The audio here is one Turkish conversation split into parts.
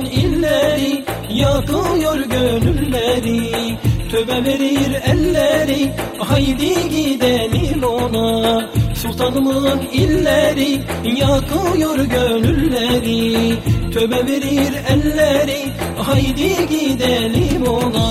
Sultanımın illeri yakıyor gönülleri. Töbe verir elleri haydi gidelim ona. Sultanımın illeri yakıyor gönülleri. Töbe verir elleri haydi gidelim ona.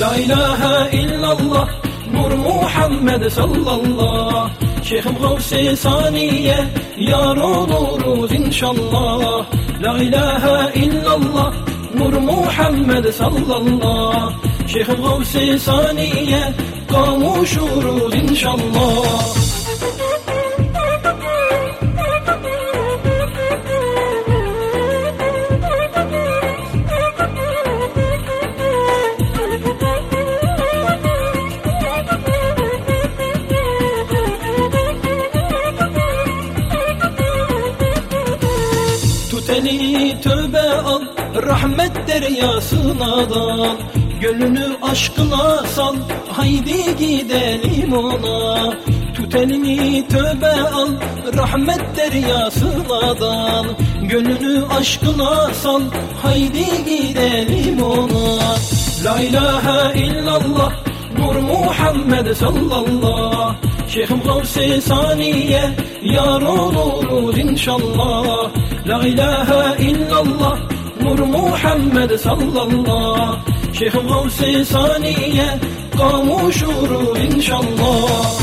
La ilahe illallah Nur Muhammed sallallah Şeyhim Gavsi Saniye Yar oluruz inşallah La ilahe illallah Nur Muhammed sallallah Şeyhim Gavsi Saniye Kavuşuruz inşallah Tut Rahmet deryasına dal Gönlünü aşkına sal. Haydi gidelim ona Tut elini tövbe al. Rahmet deryasına dal Gönlünü aşkına sal. Haydi gidelim ona. La ilahe illallah Nur Muhammed sallallah Şeyhim Gavsi Saniye Yar oluruz inşallah. La ilahe illallah Nur Muhammed sallallah Şeyhim Gavsi Saniye Kavuşuruz inşallah.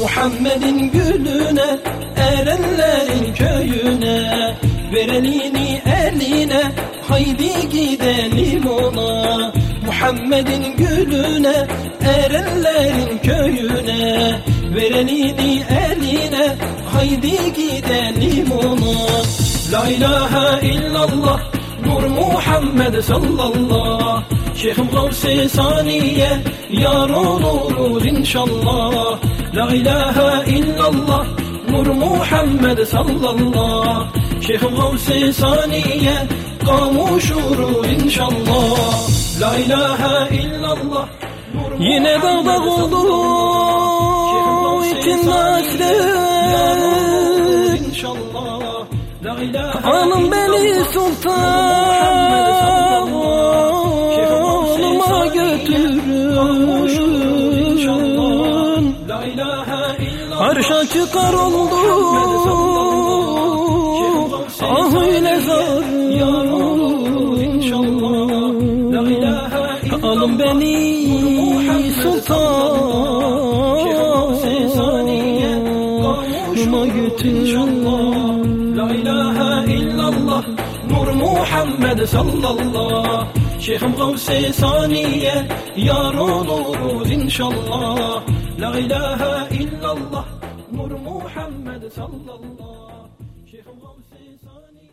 Muhammed'in gülüne Ver elini eline Haydi gidelim ona. Muhammed'in gülüne Erenlerin köyüne. Ver elini eline Haydi gidelim ona. La ilahe illallah Nur Muhammed sallallah Şeyhim Gavsi Saniye Yar oluruz inşallah. La ilahe illallah Nur Muhammed sallallah Saniye Kavuşuruz inşallah. La ilahe illallah. Nur Yine dağda oldu La ilahe Hanım beni götürün. La ilahe illallah Arşa çıkar oldu Ah öyle zor Alın beni sultanıma götürün La ilahe illallah Nur Muhammed sallallah Şeyhim Gavsi Saniye Yar oluruz inşallah La ilahe illallah Nur Muhammed sallallah Hier gewoon sensonie.